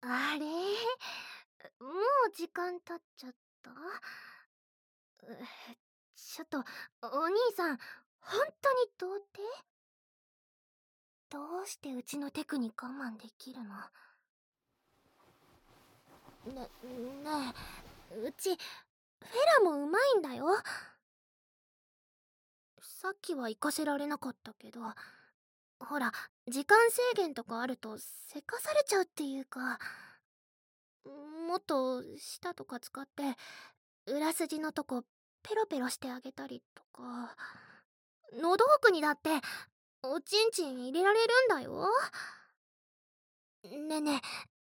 あれ？もう時間経っちゃった？ちょっとお兄さん本当に童貞？どうしてうちのテクに我慢できるの？ね、ねえ、うち、フェラもうまいんだよ。さっきは行かせられなかったけど、ほら、時間制限とかあるとせかされちゃうっていうか、もっと舌とか使って、裏筋のとこペロペロしてあげたりとか、喉奥にだって、おちんちん入れられるんだよ。ねえね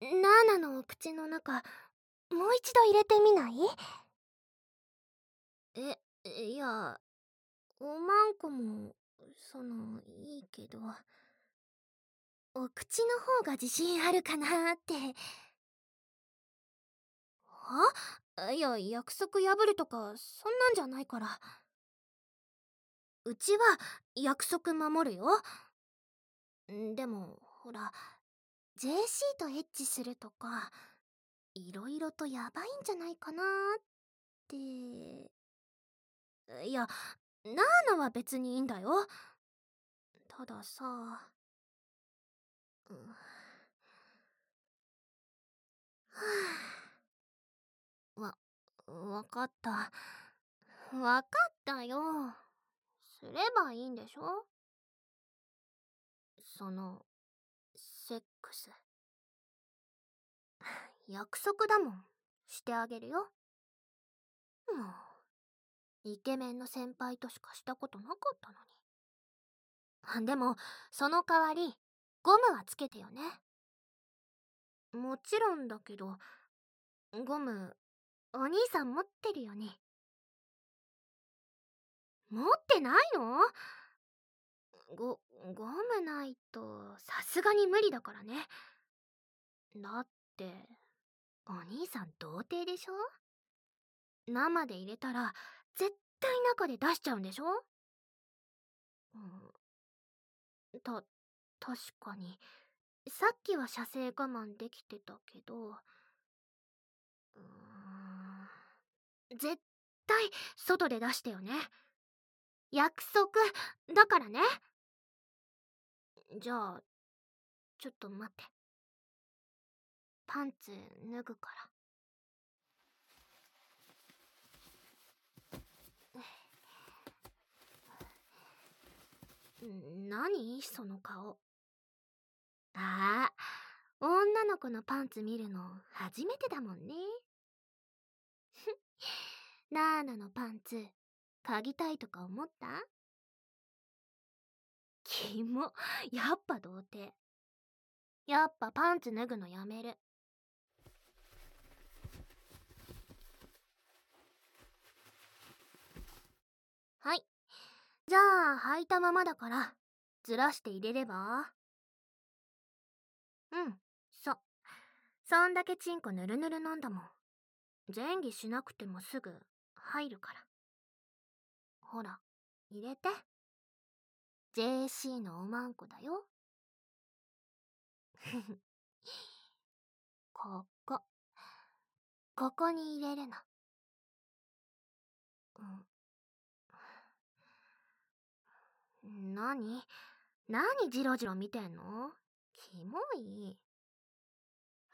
え、ナーナのお口の中、もう一度入れてみない？え、いや、おまんこも、その、いいけど、お口の方が自信あるかなって。は？いや、約束破るとか、そんなんじゃないから。うちは、約束守るよ。でも、ほら、JC とエッチするとか、いろいろとやばいんじゃないかなって。いや、ナーナは別にいいんだよ。たださ、わ、わかった。わかったよ。すればいいんでしょ？その、セックス。約束だもん。してあげるよ。もう、イケメンの先輩としかしたことなかったのに。でも、その代わり、ゴムはつけてよね。もちろんだけど、ゴム、お兄さん持ってるよね。持ってないの？ご、ゴムないと、さすがに無理だからね。だって、お兄さん童貞でしょ？生で入れたら、絶対中で出しちゃうんでしょ？うん。た、確かに。さっきは射精我慢できてたけど、うーん。絶対、外で出してよね。約束だからねじゃあちょっと待ってパンツ脱ぐから何？その顔ああ女の子のパンツ見るの初めてだもんね ナーナのパンツ嗅ぎたいとか思った？キモ、やっぱ童貞。やっぱパンツ脱ぐのやめる。はい。じゃあ、履いたままだから、ずらして入れれば？うん、そ。そんだけチンコぬるぬるなんだもん。前儀しなくてもすぐ入るから。ほら、入れて。JC のおまんこだよ。ここ。ここに入れるの。うん。なに何ジロジロ見てんの？キモい。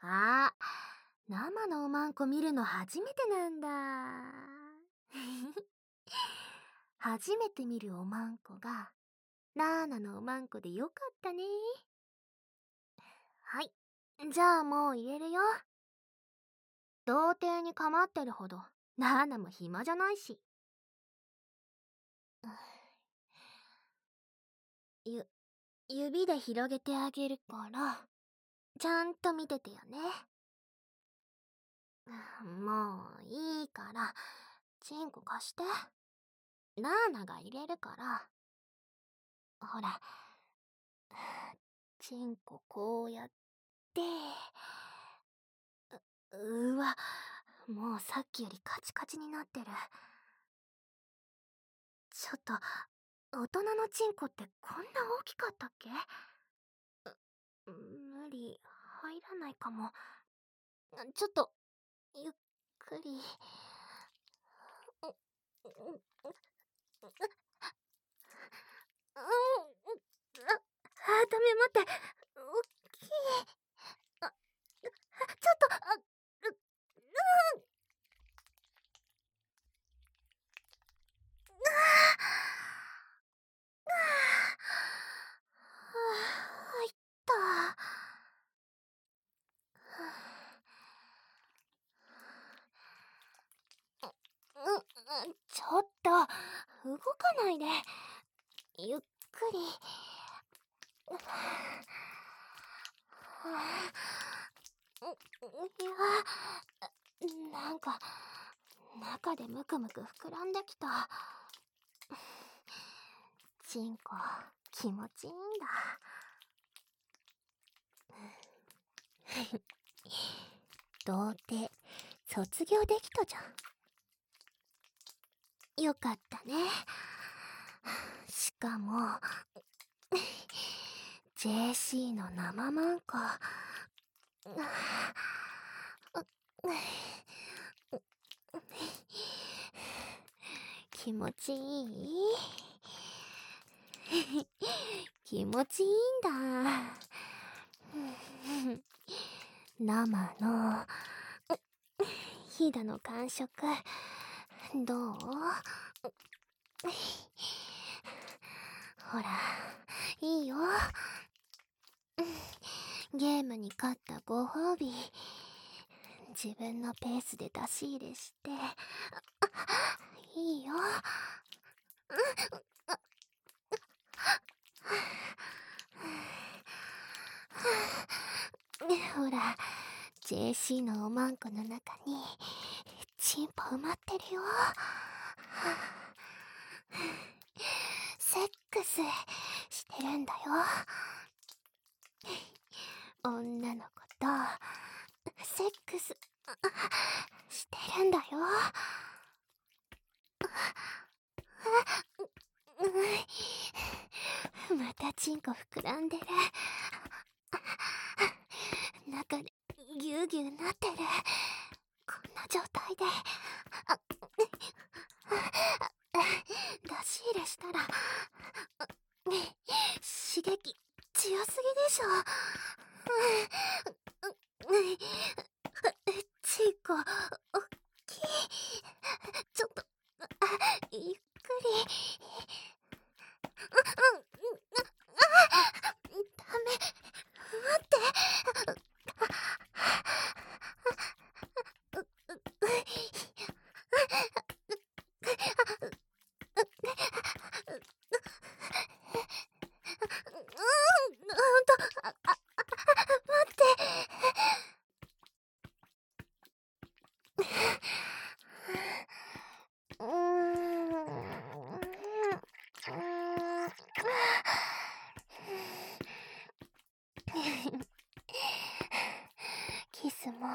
あ生のおまんこ見るの初めてなんだ。初めて見るおまんこが、ナーナのおまんこでよかったね。はい。じゃあもう入れるよ。童貞に構ってるほど、ナーナも暇じゃないし。ゆ、指で広げてあげるから、ちゃんと見ててよね。もういいから、チンコ貸して。ナーナが入れるから。ほら。チンコこうやって。う、うわ、もうさっきよりカチカチになってる。ちょっと、大人のチンコってこんな大きかったっけ？無理、入らないかも。ちょっと、ゆっくり。あ、ダメ待って。おっきい。あ、ちょっと、あ、う、うん。ああ。入った。ちょっと、動かないで。ゆっくり。いや、なんか、中でムクムク膨らんできた。チンコ、気持ちいいんだ。童貞、卒業できたじゃん。よかったね。しかも、JC の生マンコ。気持ちいい？気持ちいいんだ。生の、ひだの感触、どう？ほら、いいよ。ゲームに勝ったご褒美。自分のペースで出し入れして、いいよ。ほら、JC のおまんこの中に、チンポ埋まってるよ。セックスしてるんだよ。女の子と、セックスしてるんだよ。またチンコ膨らんでる。中でぎゅうぎゅうなってる。こんな状態で。出し入れしたら、刺激強すぎでしょ。チーコ、おっきい。ちょっと、ゆっくり。ダメ、待って。キスも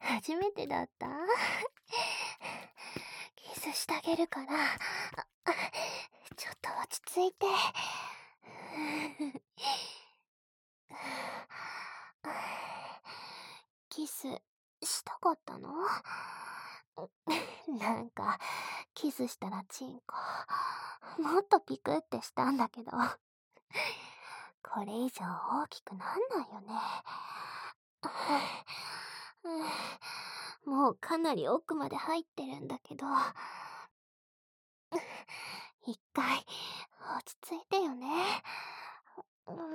初めてだった？キスしてあげるから。ちょっと落ち着いて。キスしたかったの？なんかキスしたらチンコ。もっとピクってしたんだけど。これ以上大きくなんないよね。もうかなり奥まで入ってるんだけど、一回落ち着いてよね。うん、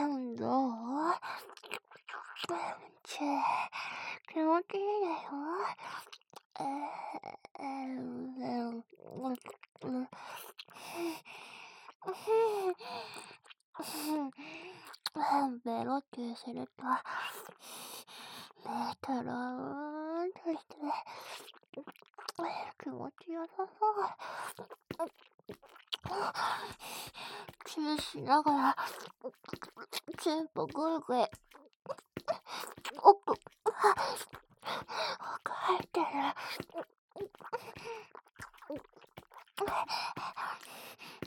うん、どうちぇ、気持ちいいでしょえー、えー、ベロってすると、メートローンとして、気持ちよさそう。チューしながら、チンポぐいぐい、奥、奥入ってる。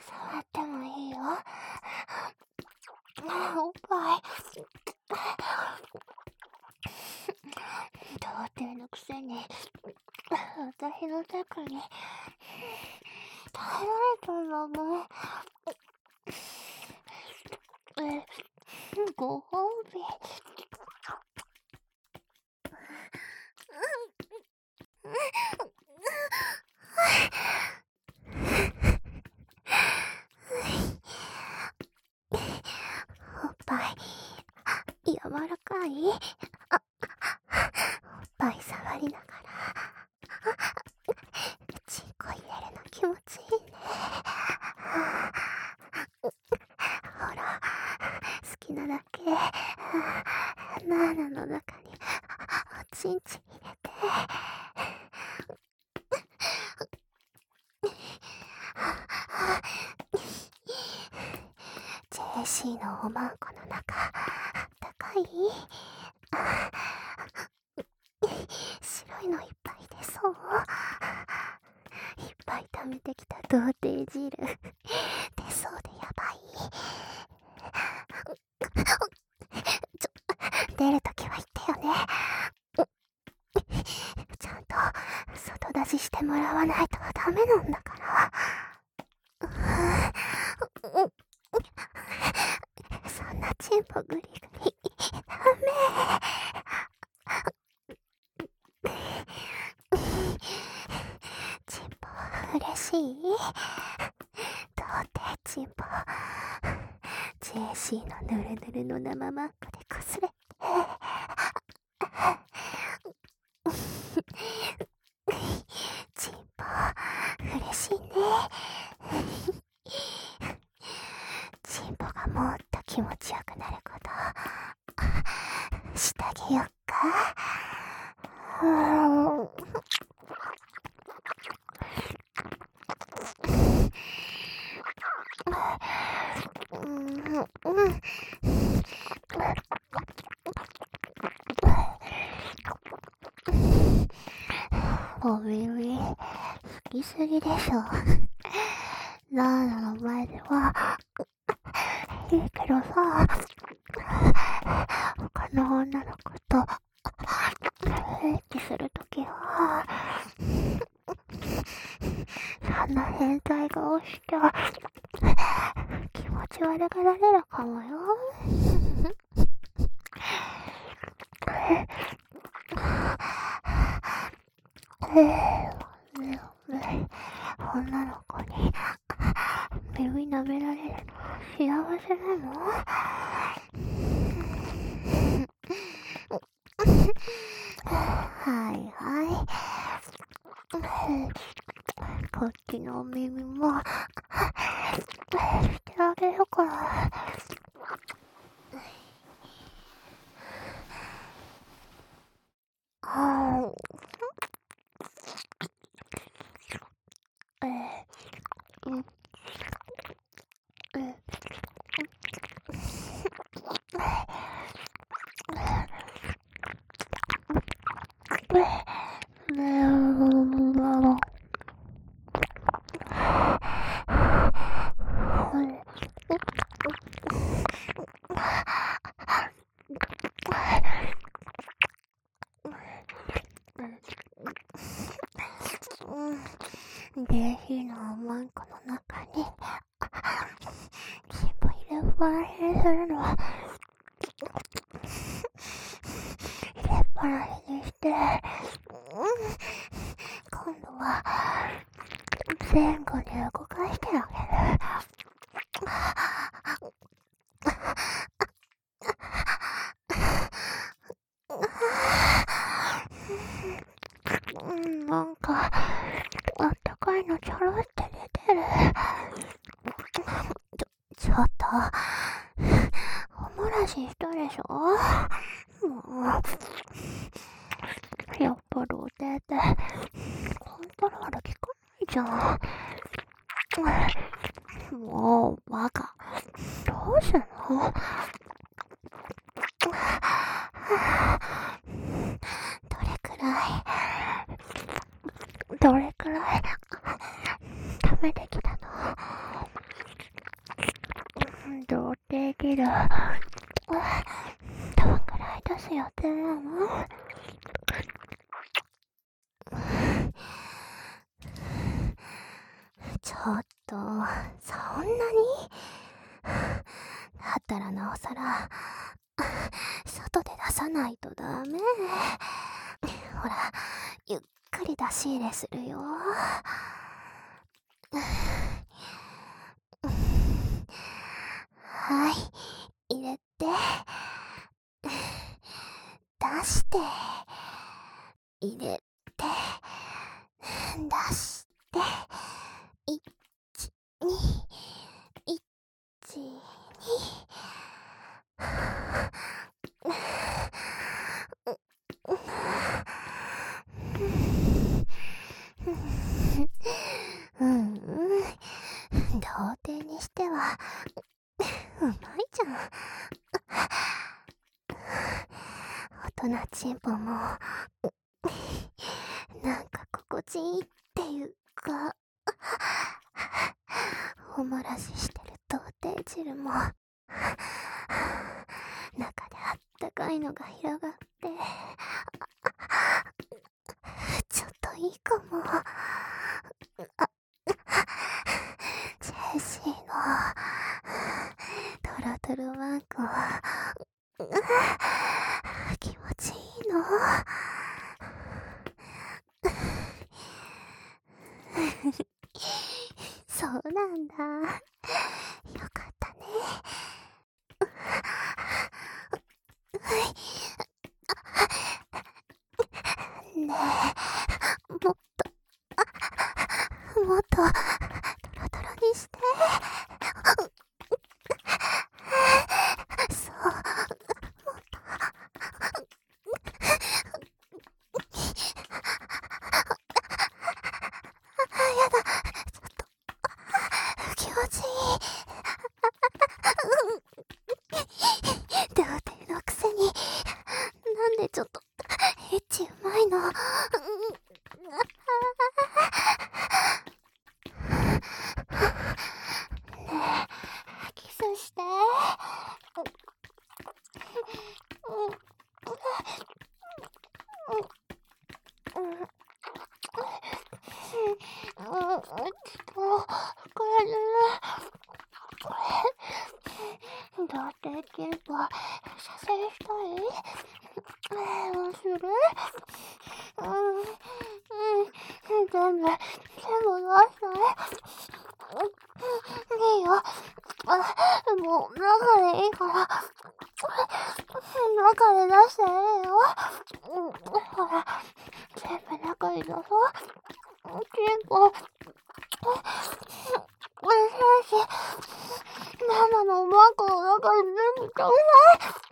触ってもいいよ。おっぱい。童貞のくせに、私の中に、耐えられたんだもん。え、ご褒美。おっぱい、柔らかい。あ、おっぱい触りながら、ちんこ入れるの気持ちいいね。ほら、好きなだけ、ナーナの中に、おちんちん入れて。JC のおまんこの中、あったかい白いのいっぱい出そう。いっぱい溜めてきた童貞汁。出そうでやばい。ちょ、出るときは言ってよね。ちゃんと外出ししてもらわないとダメなんだから。そんなチンポグリグリ、ダメ。チンポ、嬉しい童貞チンポ。JC のぬるぬるの生マックでこすれて。チンポ、嬉しいね。チンポがもっと気持ちよくなることしてあげよっか。うん。うん。うん。お耳好きすぎでしょ。ナーナの前では、いいけどさ、他の女の子と、平気するときは、そんな変態顔して、気持ち悪がられるかもよ。よし。下品のおまんこの中に、チンポ入れっぱなしにするのは、入れっぱなしにして、今度は、前後に動かしてあげる。うんなんか、あったかいのちょろって出てる。ちょ、ちょっと、おもらししたでしょもう、やっぱ童貞って、ちゃん。もう、バカ。どうしたの？外で出さないとダメ。ほら、ゆっくり出し入れするよ。はい、入れて。出して。入れて。出して。1、2、うん。うん。童貞にしては、うまいじゃん。大人チンポも、なんか心地いいっていうか、おもらししてる童貞汁も、中であったたかいのが広がって、ちょっといいかも。あジェシーの、トロトロマンコ、気持ちいいの。そうなんだ。よかったね。ねえ、もっと、もっと、トロトロにして。そう、もっと。あ、やだ。ちょっと、気持ちいい。童貞のくせに、なんでちょっと、エッチうまいの。ねえ、キスして。うん、ちょっと、これね、これ、童貞キンポ、射精したいえー、どうするうん、うん、全部、全部出したいいいよ。あ、もう、中でいいから、中で出していいよ。ほら、全部中に出そう。結構、おいしいし、ママのマンコの中に全部ちょうだい。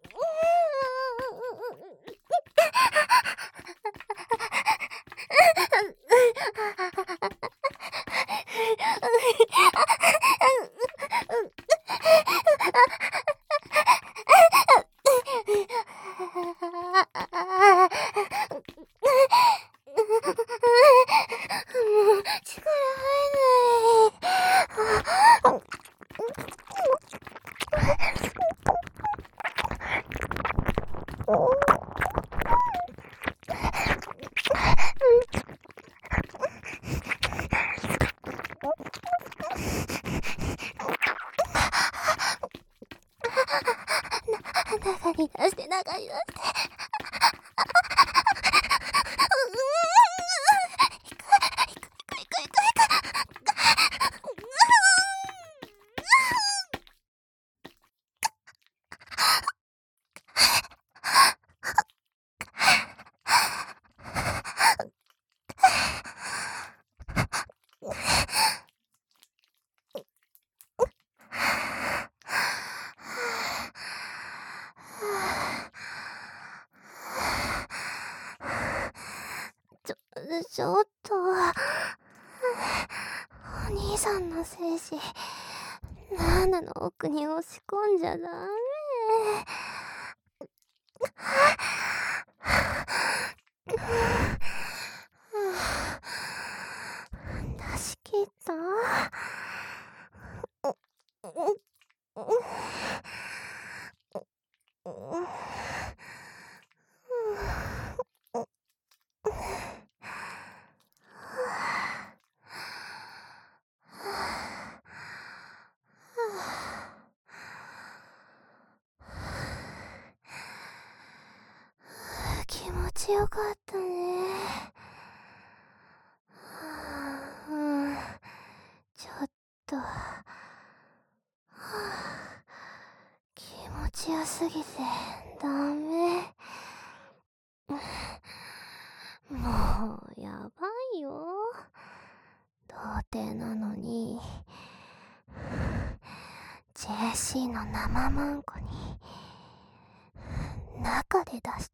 中に出して中に出して。ナーナの？奥に押し込んじゃダメ。C の生まんこに中で出し